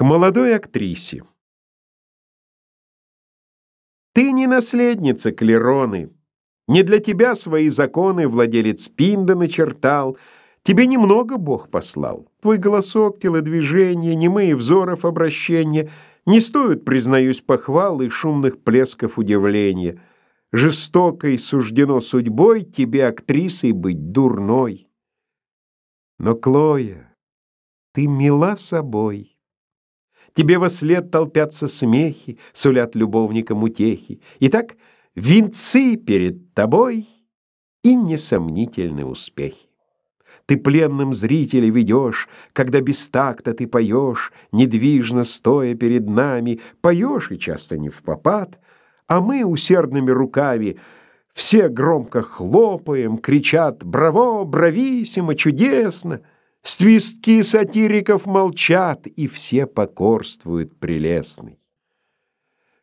К молодой актрисе. Ты не наследница Клероны. Не для тебя свои законы владелец Пинда начертал. Тебе немного Бог послал. Твой голосок, телодвижение, немые взоров обращения не стоят, признаюсь, похвал и шумных плесков удивления. Жестокой суждено судьбой тебе актрисой быть дурной. Но Клоя, ты мила собой. Тебе во след толпятся смехи, сулят любовникам утехи. Итак, венцы перед тобой и несомнительные успехи. Ты пленным зрителя ведешь, когда без такта ты поешь, недвижно стоя перед нами, поешь и часто не в попад, а мы усердными руками все громко хлопаем, кричат «Браво! Брависсимо! Чудесно!» Свистки сатириков молчат, и все покорствуют прелестный.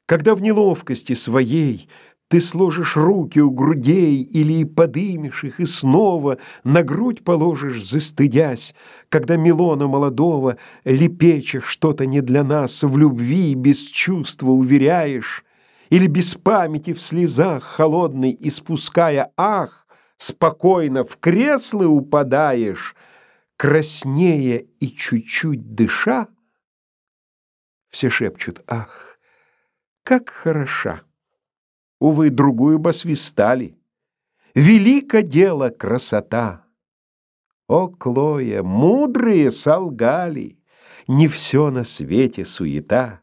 Когда в неловкости своей ты сложишь руки у грудей или подымешь их и снова на грудь положишь, застыдясь, когда Милона молодого лепечешь что-то не для нас, в любви без чувства уверяешь, или без памяти в слезах холодной испуская ах, спокойно в кресло упадаешь — краснея и чуть-чуть дыша, все шепчут «Ах, как хороша!» Увы, другую бы свистали. Велико дело красота. О, Клоя, мудрые солгали, Не все на свете суета.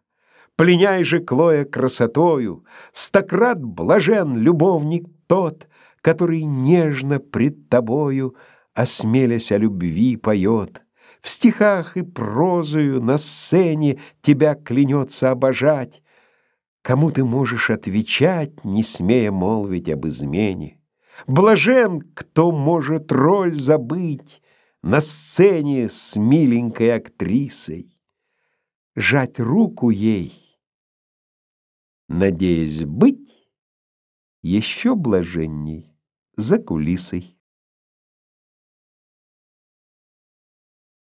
Пленяй же, Клоя, красотою, Стократ блажен любовник тот, Который нежно пред тобою — осмелясь о любви, поет. В стихах и прозою на сцене тебя клянется обожать. Кому ты можешь отвечать, не смея молвить об измене? Блажен, кто может роль забыть на сцене с миленькой актрисой, жать руку ей, надеясь быть еще блаженней за кулисой.